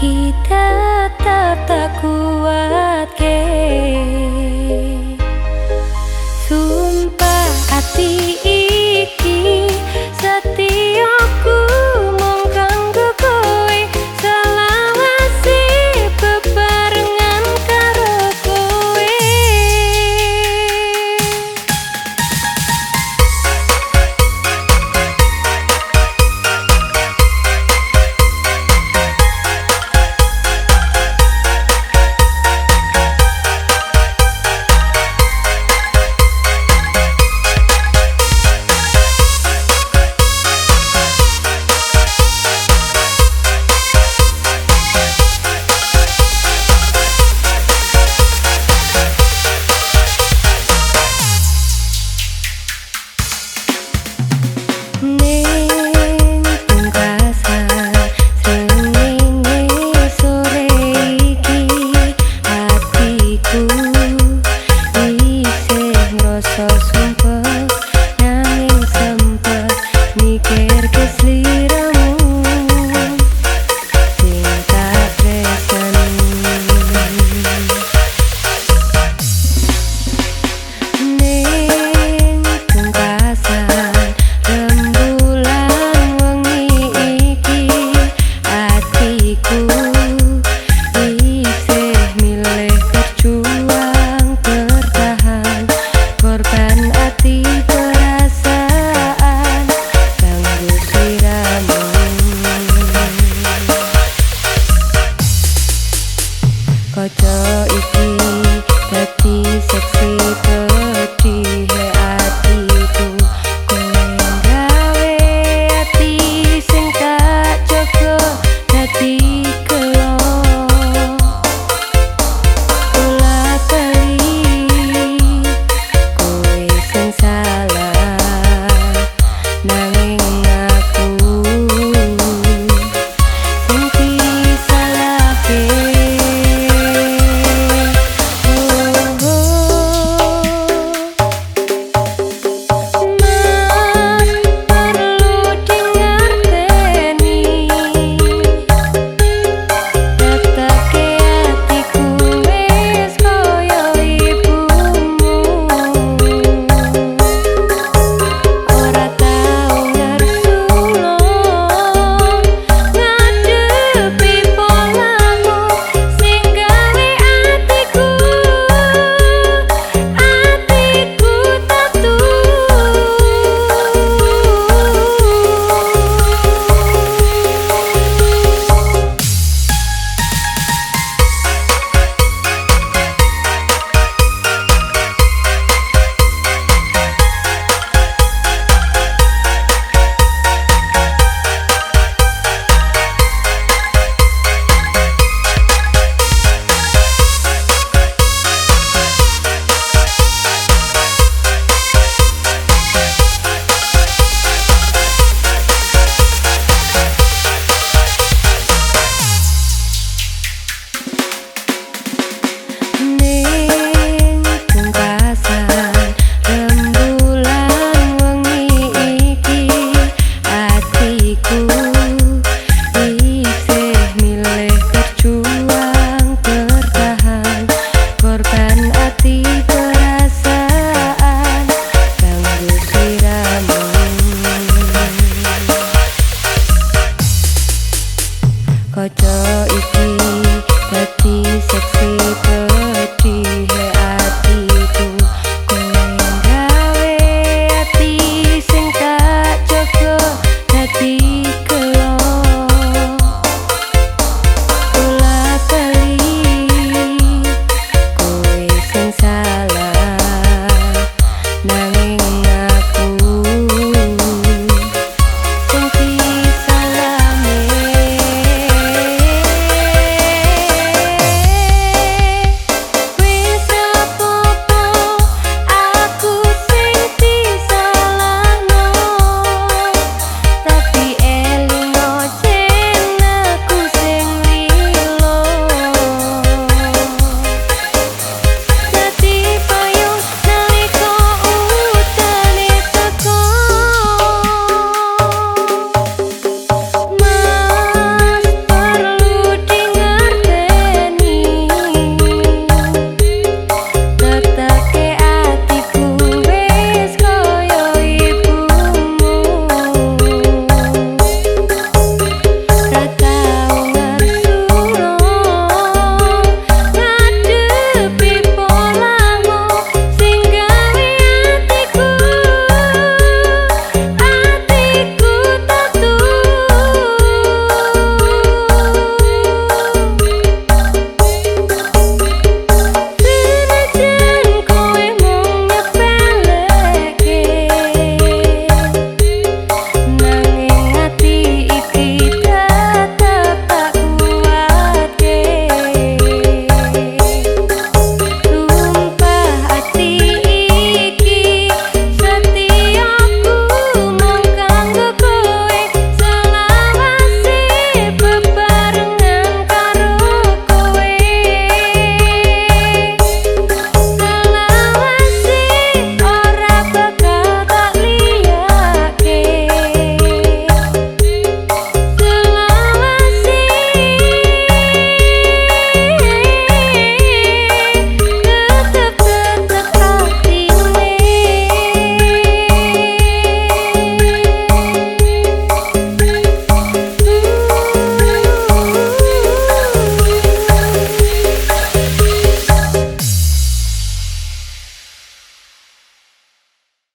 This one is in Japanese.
きた